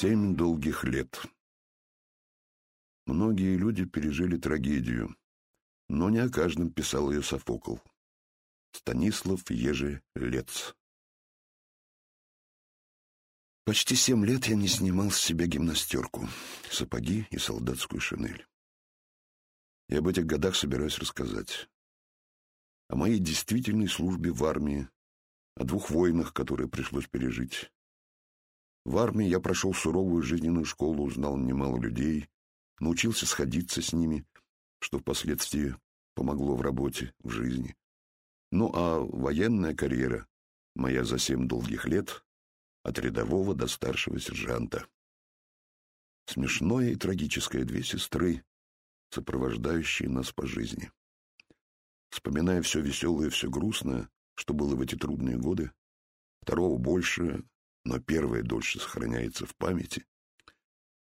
Семь долгих лет. Многие люди пережили трагедию, но не о каждом писал ее Софокл. Станислав Ежи Лец. Почти семь лет я не снимал с себя гимнастерку, сапоги и солдатскую шинель. И об этих годах собираюсь рассказать. О моей действительной службе в армии, о двух войнах, которые пришлось пережить. В армии я прошел суровую жизненную школу, узнал немало людей, научился сходиться с ними, что впоследствии помогло в работе, в жизни. Ну а военная карьера моя за семь долгих лет от рядового до старшего сержанта. Смешное и трагическое две сестры, сопровождающие нас по жизни. Вспоминая все веселое и все грустное, что было в эти трудные годы, второго больше, но первое дольше сохраняется в памяти,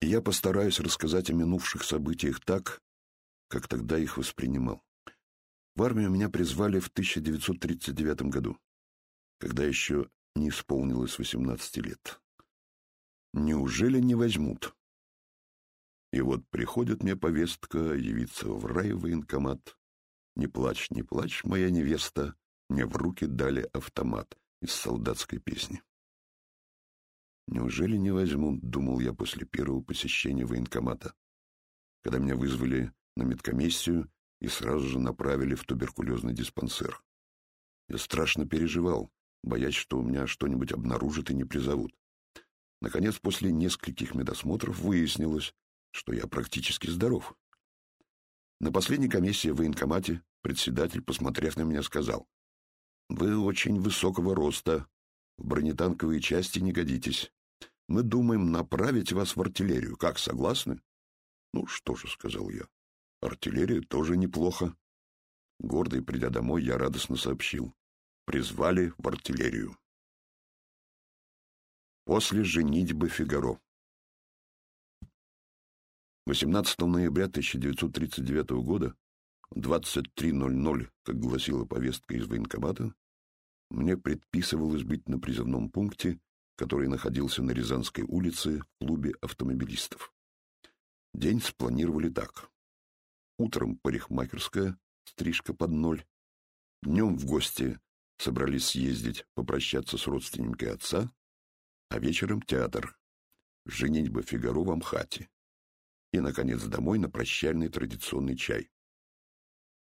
и я постараюсь рассказать о минувших событиях так, как тогда их воспринимал. В армию меня призвали в 1939 году, когда еще не исполнилось 18 лет. Неужели не возьмут? И вот приходит мне повестка явиться в райвоенкомат. Не плачь, не плачь, моя невеста, мне в руки дали автомат из солдатской песни. Неужели не возьмут, думал я после первого посещения военкомата, когда меня вызвали на медкомиссию и сразу же направили в туберкулезный диспансер. Я страшно переживал, боясь, что у меня что-нибудь обнаружат и не призовут. Наконец, после нескольких медосмотров выяснилось, что я практически здоров. На последней комиссии в военкомате председатель, посмотрев на меня, сказал, «Вы очень высокого роста, в бронетанковые части не годитесь. Мы думаем направить вас в артиллерию. Как, согласны?» «Ну что же», — сказал я, — «артиллерия тоже неплохо». Гордый, придя домой, я радостно сообщил призвали в артиллерию. После женитьбы Фигаро 18 ноября 1939 года 23.00, как гласила повестка из военкомата, мне предписывалось быть на призывном пункте, который находился на Рязанской улице в клубе автомобилистов. День спланировали так. Утром парикмахерская, стрижка под ноль. Днем в гости собрались съездить, попрощаться с родственниками отца, а вечером театр, женитьба Фигаро в Амхате и, наконец, домой на прощальный традиционный чай.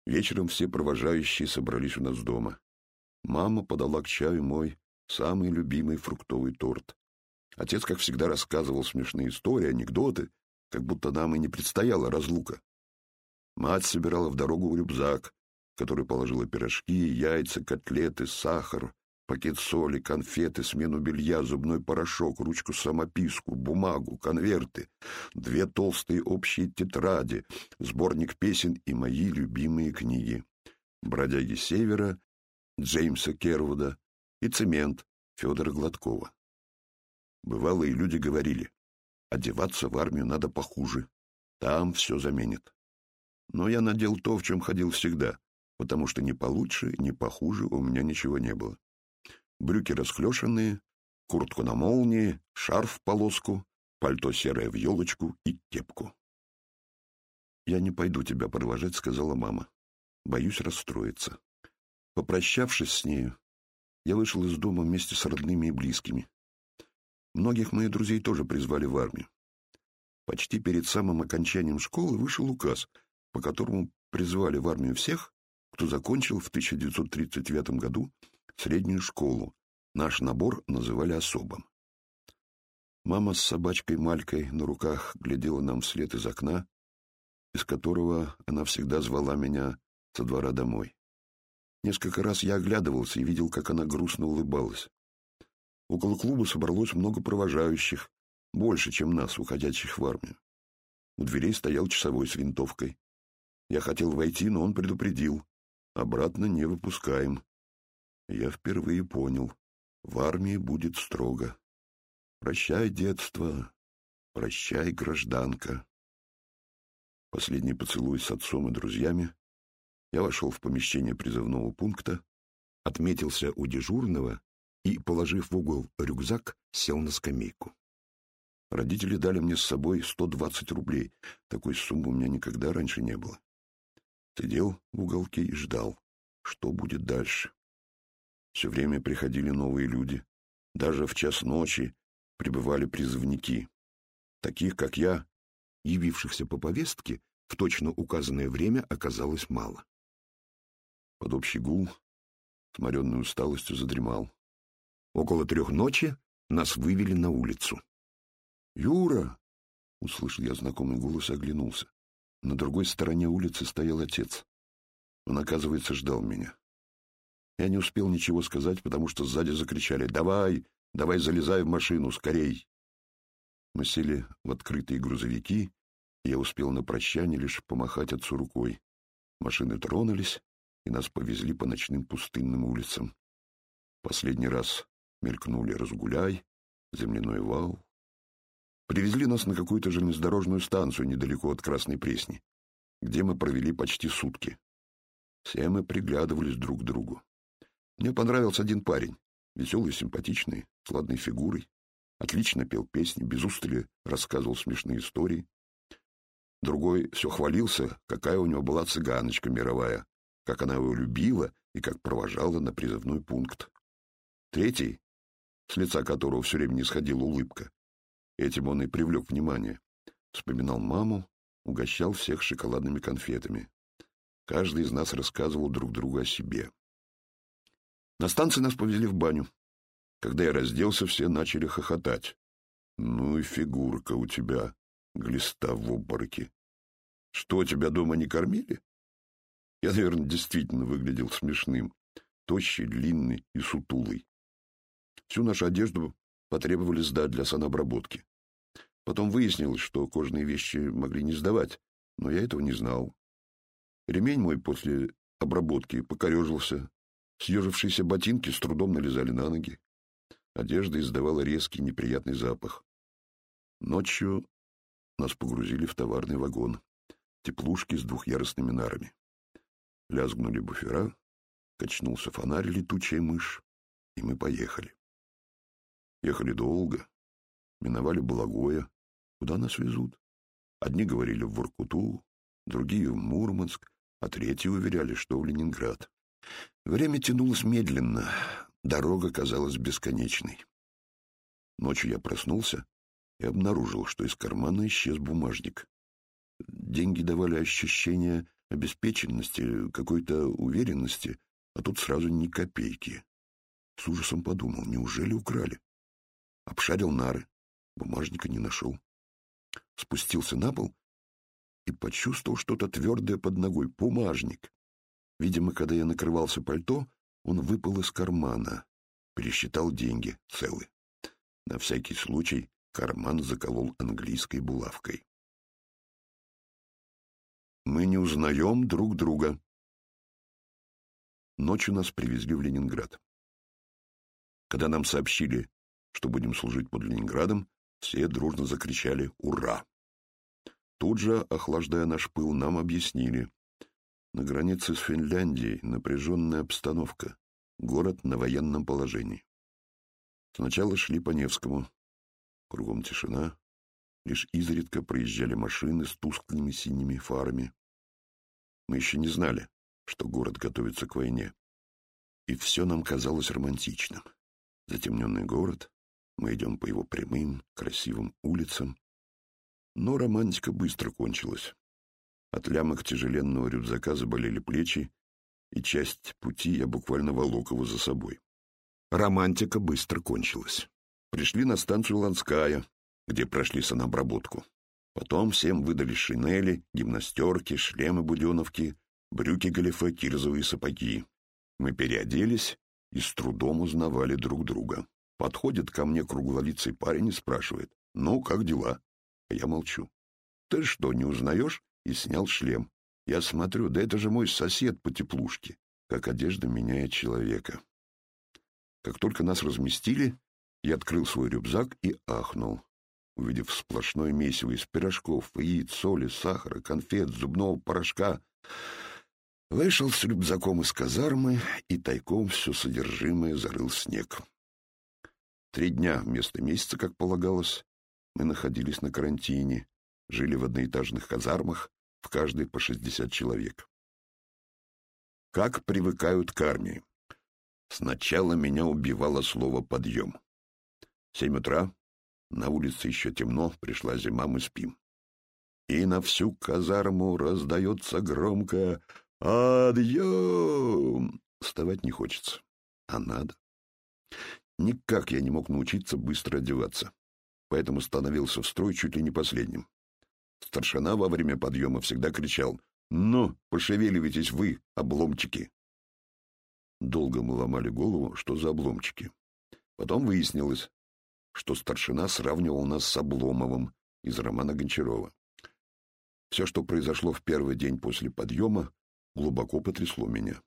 Вечером все провожающие собрались у нас дома. Мама подала к чаю мой самый любимый фруктовый торт. Отец, как всегда, рассказывал смешные истории, анекдоты, как будто нам и не предстояла разлука. Мать собирала в дорогу рюкзак, который положила пирожки, яйца, котлеты, сахар, пакет соли, конфеты, смену белья, зубной порошок, ручку-самописку, бумагу, конверты, две толстые общие тетради, сборник песен и мои любимые книги. «Бродяги Севера», Джеймса Кервуда и «Цемент» Федора Гладкова. Бывалые люди говорили, одеваться в армию надо похуже, там все заменит. Но я надел то, в чем ходил всегда, потому что ни получше, ни похуже у меня ничего не было. Брюки расхлешенные, куртку на молнии, шарф в полоску, пальто серое в елочку и кепку. «Я не пойду тебя провожать», — сказала мама. «Боюсь расстроиться». Попрощавшись с нею, я вышел из дома вместе с родными и близкими. Многих моих друзей тоже призвали в армию. Почти перед самым окончанием школы вышел указ, по которому призвали в армию всех, кто закончил в 1939 году среднюю школу. Наш набор называли особым. Мама с собачкой Малькой на руках глядела нам вслед из окна, из которого она всегда звала меня со двора домой. Несколько раз я оглядывался и видел, как она грустно улыбалась. Около клуба собралось много провожающих, больше, чем нас, уходящих в армию. У дверей стоял часовой с винтовкой. Я хотел войти, но он предупредил. Обратно не выпускаем. Я впервые понял, в армии будет строго. Прощай, детство, прощай, гражданка. Последний поцелуй с отцом и друзьями. Я вошел в помещение призывного пункта, отметился у дежурного и, положив в угол рюкзак, сел на скамейку. Родители дали мне с собой 120 рублей. Такой суммы у меня никогда раньше не было. Сидел в уголке и ждал, что будет дальше. Все время приходили новые люди. Даже в час ночи прибывали призывники. Таких, как я, явившихся по повестке, в точно указанное время оказалось мало. Под общий гул, сморенной усталостью, задремал. Около трех ночи нас вывели на улицу. «Юра!» — услышал я знакомый голос и оглянулся. На другой стороне улицы стоял отец. Он, оказывается, ждал меня. Я не успел ничего сказать, потому что сзади закричали «Давай! Давай залезай в машину, скорей!» Мы сели в открытые грузовики, и я успел на прощание лишь помахать отцу рукой. Машины тронулись, и нас повезли по ночным пустынным улицам. Последний раз мелькнули «Разгуляй», «Земляной вал». Привезли нас на какую-то железнодорожную станцию недалеко от Красной Пресни, где мы провели почти сутки. Все мы приглядывались друг к другу. Мне понравился один парень, веселый, симпатичный, с ладной фигурой, отлично пел песни, без устали рассказывал смешные истории. Другой все хвалился, какая у него была цыганочка мировая, как она его любила и как провожала на призывной пункт. Третий, с лица которого все время не сходила улыбка, этим он и привлек внимание, вспоминал маму, угощал всех шоколадными конфетами. Каждый из нас рассказывал друг другу о себе. На станции нас повезли в баню. Когда я разделся, все начали хохотать. «Ну и фигурка у тебя, глиста в обмороке. Что, тебя дома не кормили?» Я, наверное, действительно выглядел смешным, тощий, длинный и сутулый. Всю нашу одежду потребовали сдать для санобработки. Потом выяснилось, что кожаные вещи могли не сдавать, но я этого не знал. Ремень мой после обработки покорежился, Съежившиеся ботинки с трудом налезали на ноги. Одежда издавала резкий неприятный запах. Ночью нас погрузили в товарный вагон, теплушки с двухъярусными нарами. Лязгнули буфера, качнулся фонарь летучая мышь, и мы поехали. Ехали долго, миновали Благое. Куда нас везут? Одни говорили в Воркуту, другие в Мурманск, а третьи уверяли, что в Ленинград. Время тянулось медленно, дорога казалась бесконечной. Ночью я проснулся и обнаружил, что из кармана исчез бумажник. Деньги давали ощущение обеспеченности, какой-то уверенности, а тут сразу ни копейки. С ужасом подумал, неужели украли? Обшарил нары, бумажника не нашел. Спустился на пол и почувствовал что-то твердое под ногой. Бумажник. Видимо, когда я накрывался пальто, он выпал из кармана. Пересчитал деньги, целы. На всякий случай карман заколол английской булавкой. Мы не узнаем друг друга. Ночью нас привезли в Ленинград. Когда нам сообщили, что будем служить под Ленинградом, все дружно закричали «Ура!». Тут же, охлаждая наш пыл, нам объяснили, на границе с Финляндией напряженная обстановка. Город на военном положении. Сначала шли по Невскому. Кругом тишина. Лишь изредка проезжали машины с тусклыми синими фарами. Мы еще не знали, что город готовится к войне. И все нам казалось романтичным. Затемненный город, мы идем по его прямым, красивым улицам. Но романтика быстро кончилась. От лямок тяжеленного рюкзака заболели плечи, и часть пути я буквально волок его за собой. Романтика быстро кончилась. Пришли на станцию Ланская, где прошли санобработку. Потом всем выдали шинели, гимнастерки, шлемы буденовки, брюки галифе, кирзовые сапоги. Мы переоделись и с трудом узнавали друг друга. Подходит ко мне круглолицый парень и спрашивает, «Ну, как дела?» А я молчу. «Ты что, не узнаешь?» и снял шлем. Я смотрю, да это же мой сосед по теплушке, как одежда меняет человека. Как только нас разместили, я открыл свой рюкзак и ахнул, увидев сплошное месиво из пирожков, яиц, соли, сахара, конфет, зубного порошка. Вышел с рюкзаком из казармы и тайком все содержимое зарыл снег. Три дня вместо месяца, как полагалось, Мы находились на карантине, жили в одноэтажных казармах, в каждой по 60 человек. Как привыкают к армии? Сначала меня убивало слово «подъем». Семь утра, на улице еще темно, пришла зима, мы спим. И на всю казарму раздается громко «Подъем!» Вставать не хочется, а надо. Никак я не мог научиться быстро одеваться, поэтому становился в строй чуть ли не последним. Старшина во время подъема всегда кричал «Ну, пошевеливайтесь вы, обломчики!» Долго мы ломали голову, что за обломчики. Потом выяснилось, что старшина сравнивал нас с Обломовым из романа Гончарова. Все, что произошло в первый день после подъема, глубоко потрясло меня.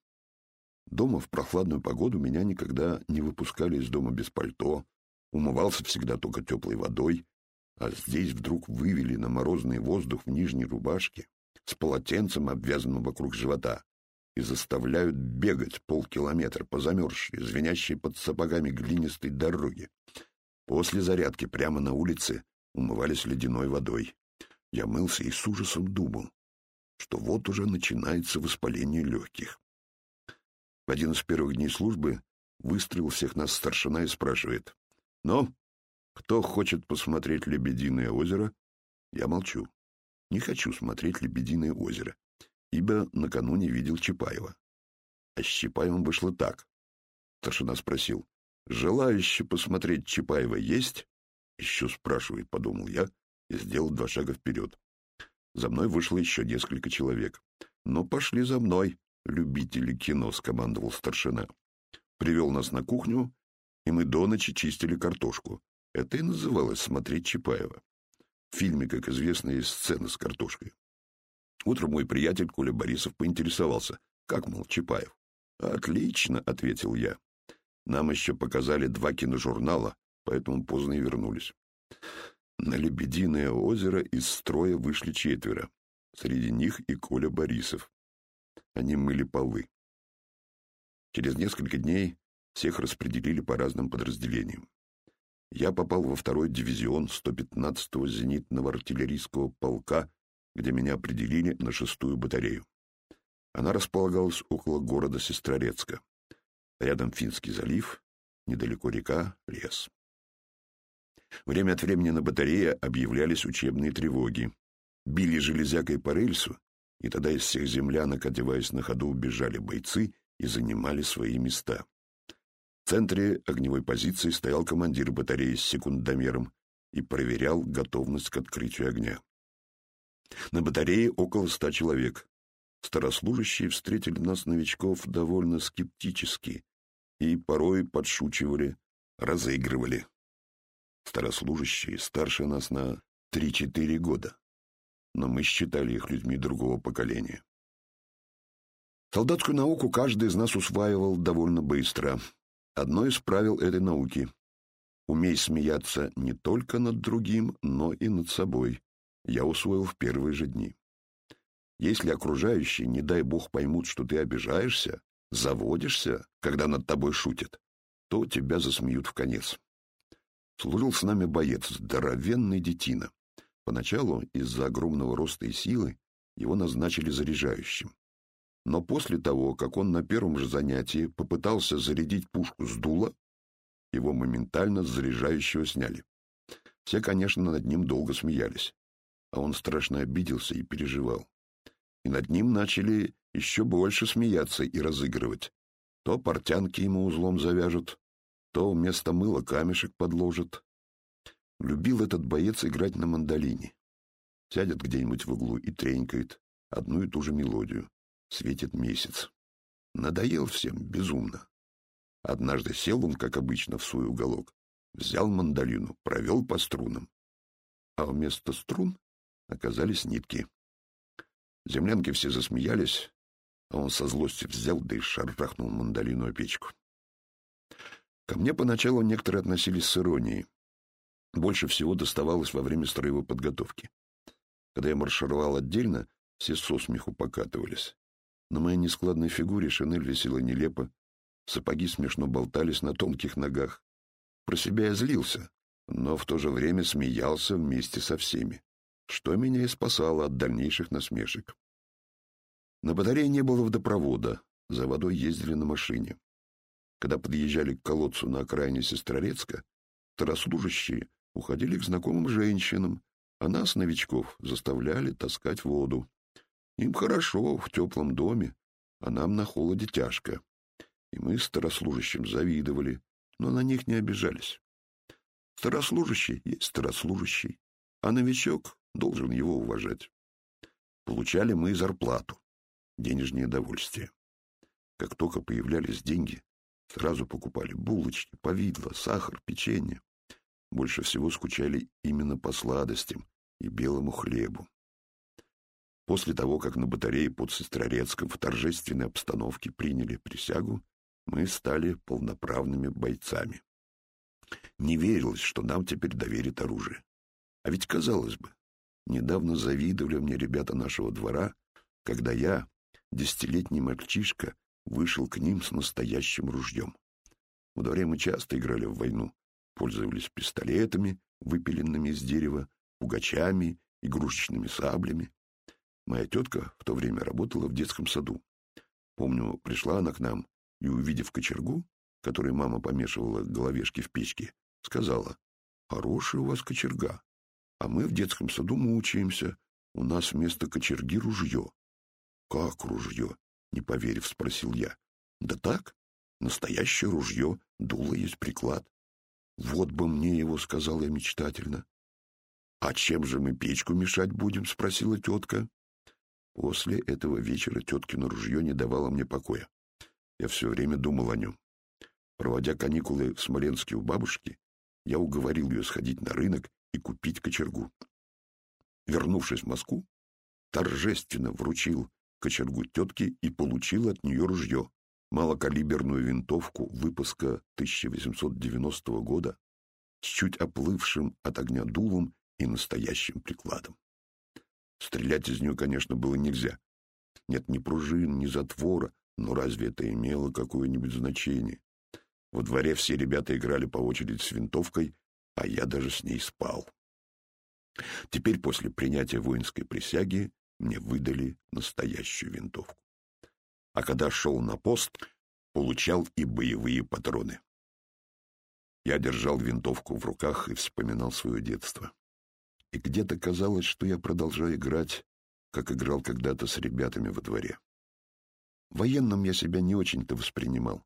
Дома в прохладную погоду меня никогда не выпускали из дома без пальто, умывался всегда только теплой водой, а здесь вдруг вывели на морозный воздух в нижней рубашке с полотенцем, обвязанным вокруг живота, и заставляют бегать полкилометра по замерзшей, звенящей под сапогами глинистой дороге. После зарядки прямо на улице умывались ледяной водой. Я мылся и с ужасом думал, что вот уже начинается воспаление легких. В один из первых дней службы выстроил всех нас старшина и спрашивает, «Ну, кто хочет посмотреть Лебединое озеро?» Я молчу. Не хочу смотреть Лебединое озеро, ибо накануне видел Чапаева. А с Чапаевым вышло так. Старшина спросил, «Желающий посмотреть Чапаева есть?» «Еще спрашивает», — подумал я и сделал два шага вперед. За мной вышло еще несколько человек. «Ну, пошли за мной, любители кино», — скомандовал старшина. Привел нас на кухню, и мы до ночи чистили картошку. Это и называлось «смотреть Чапаева». В фильме, как известно, есть сцена с картошкой. Утром мой приятель Коля Борисов поинтересовался, как, мол, Чапаев. «Отлично», — ответил я. Нам еще показали два киножурнала, поэтому поздно и вернулись. На Лебединое озеро из строя вышли четверо. Среди них и Коля Борисов. Они мыли полы. Через несколько дней всех распределили по разным подразделениям. Я попал во второй дивизион 115-го зенитного артиллерийского полка, где меня определили на шестую батарею. Она располагалась около города Сестрорецка. Рядом Финский залив, недалеко река, лес. Время от времени на батарее объявлялись учебные тревоги. Били железякой по рельсу, и тогда из всех землянок, одеваясь на ходу, убежали бойцы и занимали свои места. В центре огневой позиции стоял командир батареи с секундомером и проверял готовность к открытию огня. На батарее около ста человек. Старослужащие встретили нас, новичков, довольно скептически и порой подшучивали, разыгрывали. Старослужащие старше нас на три-четыре года, но мы считали их людьми другого поколения. Солдатскую науку каждый из нас усваивал довольно быстро, Одно из правил этой науки — умей смеяться не только над другим, но и над собой. Я усвоил в первые же дни. Если окружающие, не дай бог, поймут, что ты обижаешься, заводишься, когда над тобой шутят, то тебя засмеют в конец. Служил с нами боец, здоровенный детина. Поначалу из-за огромного роста и силы его назначили заряжающим. Но после того, как он на первом же занятии попытался зарядить пушку с дула, его моментально с заряжающего сняли. Все, конечно, над ним долго смеялись, а он страшно обиделся и переживал. И над ним начали еще больше смеяться и разыгрывать. То портянки ему узлом завяжут, то вместо мыла камешек подложат. Любил этот боец играть на мандолине. Сядет где-нибудь в углу и тренькает одну и ту же мелодию светит месяц. Надоел всем безумно. Однажды сел он, как обычно, в свой уголок, взял мандолину, провел по струнам. А вместо струн оказались нитки. Землянки все засмеялись, а он со злости взял да и шарахнул мандолину о печку. Ко мне поначалу некоторые относились с иронией. Больше всего доставалось во время строевой подготовки. Когда я маршировал отдельно, все со смеху покатывались. На моей нескладной фигуре шинель висела нелепо, сапоги смешно болтались на тонких ногах. Про себя я злился, но в то же время смеялся вместе со всеми, что меня и спасало от дальнейших насмешек. На батарее не было водопровода, за водой ездили на машине. Когда подъезжали к колодцу на окраине Сестрорецка, второслужащие уходили к знакомым женщинам, а нас, новичков, заставляли таскать воду. Им хорошо в теплом доме, а нам на холоде тяжко. И мы старослужащим завидовали, но на них не обижались. Старослужащий есть старослужащий, а новичок должен его уважать. Получали мы зарплату, денежное довольствие. Как только появлялись деньги, сразу покупали булочки, повидло, сахар, печенье. Больше всего скучали именно по сладостям и белому хлебу. После того, как на батарее под Сестрорецком в торжественной обстановке приняли присягу, мы стали полноправными бойцами. Не верилось, что нам теперь доверят оружие. А ведь, казалось бы, недавно завидовали мне ребята нашего двора, когда я, десятилетний мальчишка, вышел к ним с настоящим ружьем. В дворе мы часто играли в войну, пользовались пистолетами, выпиленными из дерева, пугачами, игрушечными саблями. Моя тетка в то время работала в детском саду. Помню, пришла она к нам и, увидев кочергу, которой мама помешивала головешки в печке, сказала, «Хорошая у вас кочерга, а мы в детском саду мучаемся, у нас вместо кочерги ружье». «Как ружье?» — не поверив, спросил я. «Да так, настоящее ружье, дуло есть приклад». «Вот бы мне его», — сказал я мечтательно. «А чем же мы печку мешать будем?» — спросила тетка. После этого вечера теткино ружье не давало мне покоя. Я все время думал о нем. Проводя каникулы в Смоленске у бабушки, я уговорил ее сходить на рынок и купить кочергу. Вернувшись в Москву, торжественно вручил кочергу тетке и получил от нее ружье, малокалиберную винтовку выпуска 1890 года с чуть оплывшим от огня дулом и настоящим прикладом. Стрелять из нее, конечно, было нельзя. Нет ни пружин, ни затвора, но разве это имело какое-нибудь значение? Во дворе все ребята играли по очереди с винтовкой, а я даже с ней спал. Теперь после принятия воинской присяги мне выдали настоящую винтовку. А когда шел на пост, получал и боевые патроны. Я держал винтовку в руках и вспоминал свое детство и где-то казалось, что я продолжаю играть, как играл когда-то с ребятами во дворе. Военным я себя не очень-то воспринимал,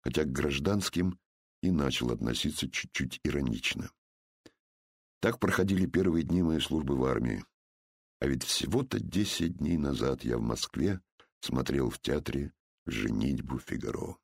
хотя к гражданским и начал относиться чуть-чуть иронично. Так проходили первые дни моей службы в армии. А ведь всего-то десять дней назад я в Москве смотрел в театре «Женитьбу Фигаро».